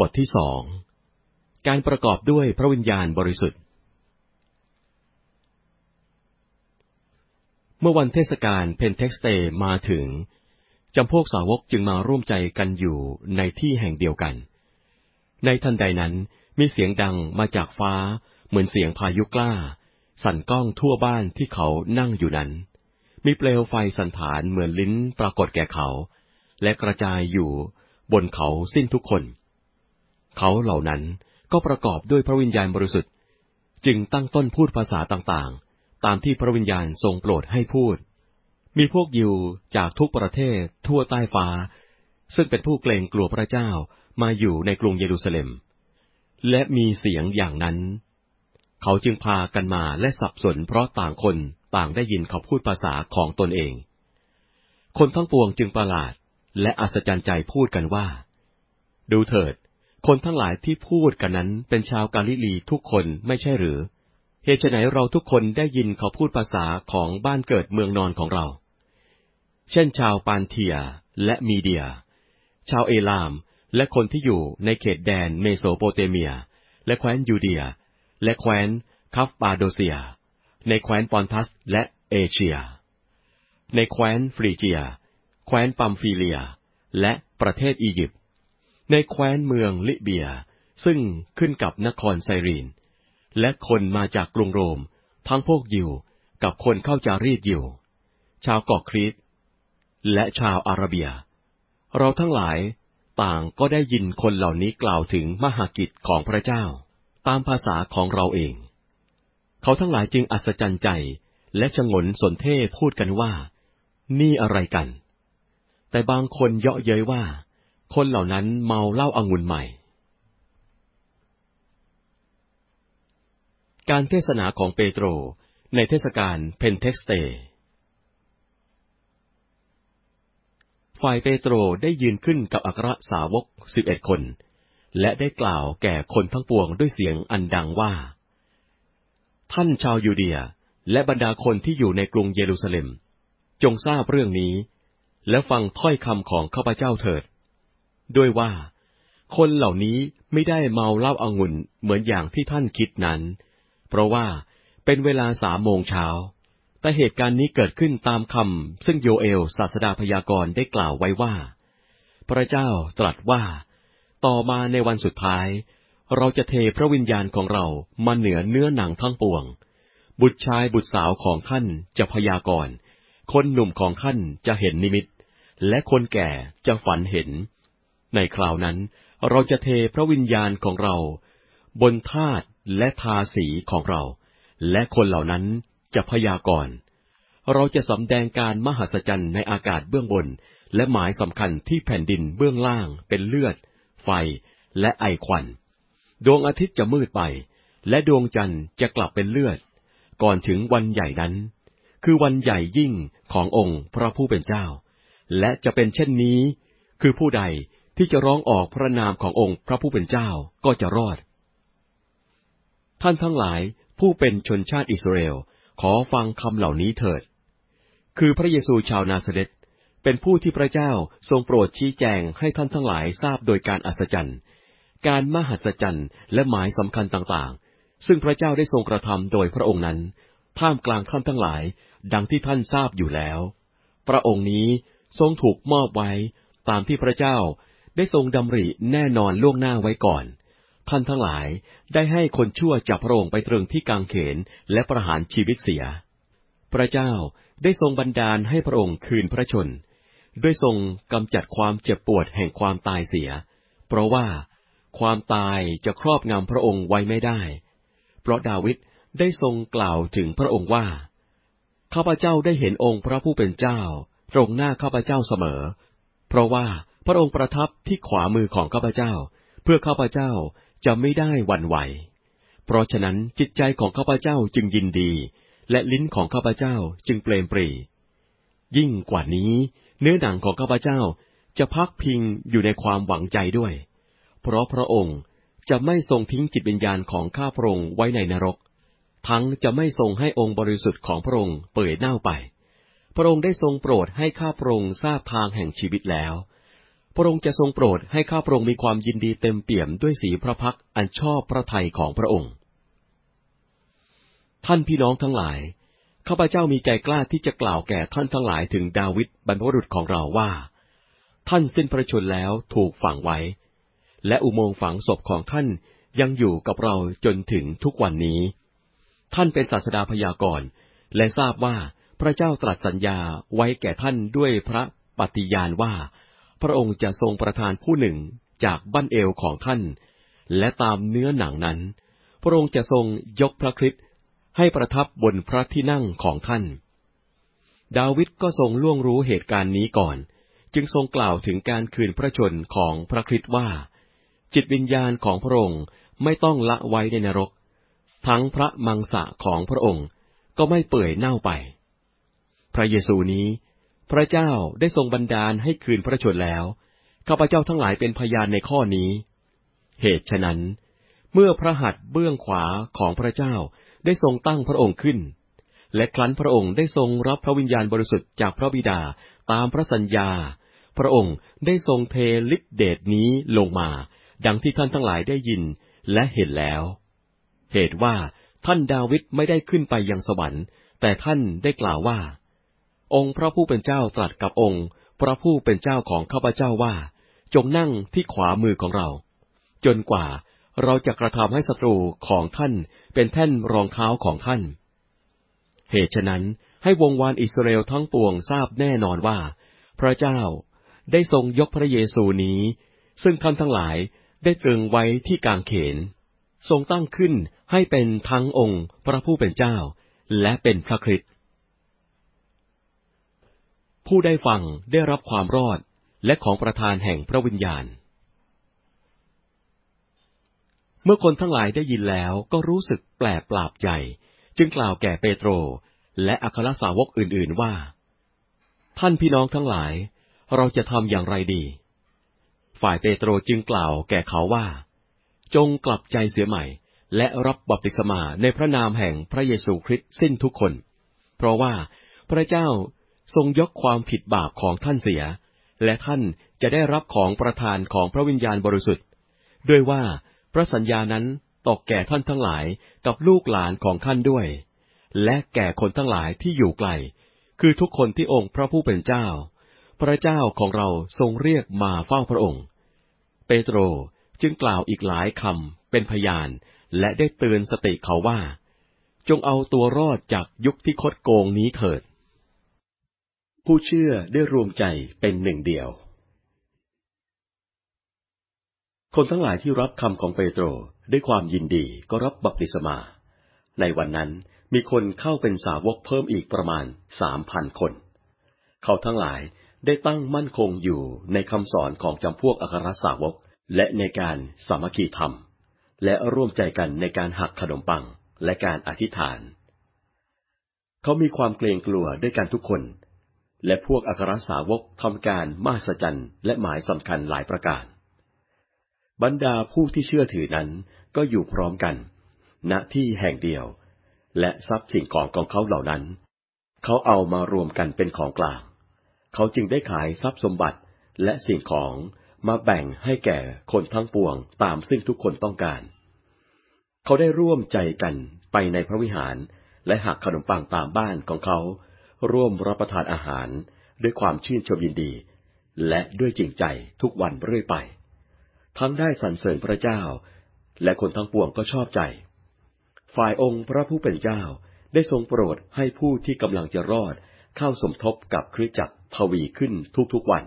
บทที่สอง การประกอบด้วยพระวิญญาณบริสุทธิ์ เมื่อวันเทศกาลเพนเทคสเตมาถึง จำพวกสาวกจึงมาร่วมใจกันอยู่ในที่แห่งเดียวกัน ในทันใดนั้นมีเสียงดังมาจากฟ้าเหมือนเสียงพายุกล้า สั่นก้องทั่วบ้านที่เขานั่งอยู่นั้น มีเปลวไฟสัณฐานเหมือนลิ้นปรากฏแก่เขา และกระจายอยู่บนเขาสิ้นทุกคน เขาเหล่านั้นก็ประกอบด้วยพระวิญญาณบริสุทธิ์ จึงตั้งต้นพูดภาษาต่างๆ ตามที่พระวิญญาณทรงโปรดให้พูด มีพวกยิวจากทุกประเทศทั่วใต้ฟ้า ซึ่งเป็นผู้เกรงกลัวพระเจ้ามาอยู่ในกรุงเยรูซาเล็ม และมีเสียงอย่างนั้น เขาจึงพากันมาและสับสนเพราะต่างคนต่างได้ยินเขาพูดภาษาของตนเอง คนทั้งปวงจึงประหลาดและอัศจรรย์ใจพูดกันว่า ดูเถิด คนทั้งหลายที่พูดกันนั้นเป็นชาวกาลิลีทุกคนไม่ใช่หรือ เหตุไฉนเราทุกคนได้ยินเขาพูดภาษาของบ้านเกิดเมืองนอนของเรา เช่นชาวปารเธียและมีเดีย ชาวเอลามและคนที่อยู่ในเขตแดนเมโสโปเตเมีย และแคว้นยูเดีย และแคว้นคัปปาโดเซีย ในแคว้นปอนทัสและเอเชีย ในแคว้นฟรีเจีย แคว้นปัมฟีเลีย และประเทศอียิปต์ ในแคว้นเมืองลิเบีย ซึ่งขึ้นกับนครไซรีน และคนมาจากกรุงโรม ทั้งพวกยิวกับคนเข้าจารีตยิว ชาวเกาะครีตและชาวอาระเบีย เราทั้งหลายต่างก็ได้ยินคนเหล่านี้กล่าวถึงมหากิจของพระเจ้า ตามภาษาของเราเอง เขาทั้งหลายจึงอัศจรรย์ใจและฉงนสนเท่ห์พูดกันว่า นี่อะไรกัน แต่บางคนเยาะเย้ยว่า คนเหล่านั้นเมาเหล้าองุ่นใหม่ การเทศนาของเปโตรในเทศกาลเพนเทคสเตฝ่ายเปโตรได้ยืนขึ้นกับอัครสาวกสิบเอ็ดคน และได้กล่าวแก่คนทั้งปวงด้วยเสียงอันดังว่า ท่านชาวยูเดียและบรรดาคนที่อยู่ในกรุงเยรูซาเล็ม จงทราบเรื่องนี้ และฟังถ้อยคำของข้าพเจ้าเถิด ด้วยว่า คนเหล่านี้ไม่ได้เมาเหล้าอางุ่นเหมือนอย่างที่ท่านคิดนั้น เพราะว่าเป็นเวลาสามโมงเช้า แต่เหตุการณ์นี้เกิดขึ้นตามคำซึ่งโยเอลศาสดาพยากรณ์ได้กล่าวไว้ว่า พระเจ้าตรัสว่า ต่อมาในวันสุดท้าย เราจะเทพระวิญญาณของเรามาเหนือเนื้อหนังทั้งปวง บุตรชายบุตรสาวของท่านจะพยากรณ์ คนหนุ่มของท่านจะเห็นนิมิต และคนแก่จะฝันเห็น ในคราวนั้นเราจะเทพระวิญญาณของเรา บนธาตุและทาสีของเรา และคนเหล่านั้นจะพยากรณ์เราจะสำแดงการมหัศจรรย์ในอากาศเบื้องบน และหมายสำคัญที่แผ่นดินเบื้องล่างเป็นเลือด ไฟและไอควัน ดวงอาทิตย์จะมืดไป และดวงจันทร์จะกลับเป็นเลือด ก่อนถึงวันใหญ่นั้น คือวันใหญ่ยิ่งขององค์พระผู้เป็นเจ้า และจะเป็นเช่นนี้ คือผู้ใด ที่จะร้องออกพระนามขององค์พระผู้เป็นเจ้าก็จะรอด ท่านทั้งหลายผู้เป็นชนชาติอิสราเอลขอฟังคำเหล่านี้เถิด คือพระเยซูชาวนาซาเรตเป็นผู้ที่พระเจ้าทรงโปรดชี้แจงให้ท่านทั้งหลายทราบโดยการอัศจรรย์ การมหัศจรรย์และหมายสำคัญต่างๆ ซึ่งพระเจ้าได้ทรงกระทำโดยพระองค์นั้น ท่ามกลางท่านทั้งหลาย ดังที่ท่านทราบอยู่แล้ว พระองค์นี้ทรงถูกมอบไว้ตามที่พระเจ้า ได้ทรงดำริแน่นอนล่วงหน้าไว้ก่อน ท่านทั้งหลายได้ให้คนชั่วจับพระองค์ไปตรึงที่กางเขนและประหารชีวิตเสีย พระเจ้าได้ทรงบันดาลให้พระองค์คืนพระชน ด้วยทรงกำจัดความเจ็บปวดแห่งความตายเสีย เพราะว่าความตายจะครอบงำพระองค์ไว้ไม่ได้ เพราะดาวิดได้ทรงกล่าวถึงพระองค์ว่า ข้าพเจ้าได้เห็นองค์พระผู้เป็นเจ้า ตรงหน้าข้าพเจ้าเสมอ เพราะว่า พระองค์ประทับที่ขวามือของข้าพเจ้า เพื่อข้าพเจ้าจะไม่ได้วันไหว เพราะฉะนั้นจิตใจของข้าพเจ้าจึงยินดี และลิ้นของข้าพเจ้าจึงเปลมปรี ยิ่งกว่านี้ เนื้อหนังของข้าพเจ้าจะพักพิงอยู่ในความหวังใจด้วย เพราะพระองค์จะไม่ทรงทิ้งจิตวิญญาณของข้าพระองค์ไว้ในนรก ทั้งจะไม่ทรงให้องค์บริสุทธิ์ของพระองค์เปื่อยเน่าไป พระองค์ได้ทรงโปรดให้ข้าพระองค์ทราบทางแห่งชีวิตแล้ว พระองค์จะทรงโปรดให้ข้าพระองค์มีความยินดีเต็มเปี่ยมด้วยสีพระพักอันชอบพระทัยของพระองค์ ท่านพี่น้องทั้งหลาย ข้าพเจ้ามีใจกล้าที่จะกล่าวแก่ท่านทั้งหลายถึงดาวิดบรรพบุรุษของเราว่า ท่านสิ้นพระชนแล้วถูกฝังไว้ และอุโมงค์ฝังศพของท่านยังอยู่กับเราจนถึงทุกวันนี้ ท่านเป็นศาสดาพยากรณ์และทราบว่าพระเจ้าตรัสสัญญาไว้แก่ท่านด้วยพระปฏิญาณว่า พระองค์จะทรงประทานผู้หนึ่งจากบั้นเอวของท่าน และตามเนื้อหนังนั้น พระองค์จะทรงยกพระคริสต์ให้ประทับบนพระที่นั่งของท่าน ดาวิดก็ทรงล่วงรู้เหตุการณ์นี้ก่อน จึงทรงกล่าวถึงการคืนพระชนของพระคริสต์ว่า จิตวิญญาณของพระองค์ไม่ต้องละไว้ในนรก ทั้งพระมังสะของพระองค์ก็ไม่เปื่อยเน่าไป พระเยซูนี้ พระเจ้าได้ทรงบันดาลให้คืนพระชนแล้ว ข้าพเจ้าทั้งหลายเป็นพยานในข้อนี้ เหตุฉะนั้น เมื่อพระหัตถ์เบื้องขวาของพระเจ้าได้ทรงตั้งพระองค์ขึ้น และครั้นพระองค์ได้ทรงรับพระวิญญาณบริสุทธิ์จากพระบิดาตามพระสัญญา พระองค์ได้ทรงเทฤทธิเดชนี้ลงมา ดังที่ท่านทั้งหลายได้ยินและเห็นแล้ว เหตุว่าท่านดาวิดไม่ได้ขึ้นไปยังสวรรค์ แต่ท่านได้กล่าวว่า องค์พระผู้เป็นเจ้าตรัสกับองค์ พระผู้เป็นเจ้าของข้าพเจ้าว่า จงนั่งที่ขวามือของเรา จนกว่าเราจะกระทำให้ศัตรูของท่านเป็นแท่นรองเท้าของท่าน เหตุฉะนั้นให้วงวานอิสราเอลทั้งปวงทราบแน่นอนว่า พระเจ้าได้ทรงยกพระเยซูนี้ ซึ่งท่านทั้งหลายได้ตรึงไว้ที่กางเขน ทรงตั้งขึ้นให้เป็นทั้งองค์พระผู้เป็นเจ้า และเป็นพระคริสต์ ผู้ได้ฟังได้รับความรอดและของประธานแห่งพระวิญญาณ เมื่อคนทั้งหลายได้ยินแล้วก็รู้สึกแปลกปราบใจ จึงกล่าวแก่เปโตร และอัครสาวกอื่นๆว่า ท่านพี่น้องทั้งหลาย เราจะทำอย่างไรดี ฝ่ายเปโตรจึงกล่าวแก่เขาว่า จงกลับใจเสียใหม่ และรับบัพติศมาในพระนามแห่งพระเยซูคริสต์สิ้นทุกคน เพราะว่าพระเจ้า ทรงยกความผิดบาปของท่านเสีย และท่านจะได้รับของประทานของพระวิญญาณบริสุทธิ์ ด้วยว่าพระสัญญานั้นตกแก่ท่านทั้งหลายกับลูกหลานของท่านด้วย และแก่คนทั้งหลายที่อยู่ไกล คือทุกคนที่องค์พระผู้เป็นเจ้า พระเจ้าของเราทรงเรียกมาเฝ้าพระองค์ เปโตรจึงกล่าวอีกหลายคำเป็นพยานและได้เตือนสติเขาว่า จงเอาตัวรอดจากยุคที่คดโกงนี้เถิด ผู้เชื่อได้รวมใจเป็นหนึ่งเดียว คนทั้งหลายที่รับคำของเปโตรด้วยความยินดีก็รับบัพติศมา ในวันนั้นมีคนเข้าเป็นสาวกเพิ่มอีกประมาณสามพันคน เขาทั้งหลายได้ตั้งมั่นคงอยู่ในคำสอนของจำพวกอัครสาวกและในการสามัคคีธรรม และร่วมใจกันในการหักขนมปังและการอธิษฐาน เขามีความเกรงกลัวด้วยกันทุกคน และพวกอัครสาวกทำการมาสจันและหมายสำคัญหลายประการ บรรดาผู้ที่เชื่อถือนั้นก็อยู่พร้อมกัน ณที่แห่งเดียว และทรัพย์สิ่งของของเขาเหล่านั้น เขาเอามารวมกันเป็นของกลาง เขาจึงได้ขายทรัพย์สมบัติและสิ่งของมาแบ่งให้แก่คนทั้งปวงตามซึ่งทุกคนต้องการ เขาได้ร่วมใจกันไปในพระวิหารและหักขนมปังตามบ้านของเขา ร่วมรับประทานอาหารด้วยความชื่นชมยินดี และด้วยจริงใจทุกวันเรื่อยไป ทั้งได้สรรเสริญพระเจ้า และคนทั้งปวงก็ชอบใจ ฝ่ายองค์พระผู้เป็นเจ้าได้ทรงโปรดให้ผู้ที่กำลังจะรอดเข้าสมทบกับคริสจักรทวีขึ้นทุกๆวัน